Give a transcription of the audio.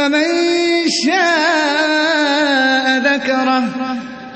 فمن شاء ذكره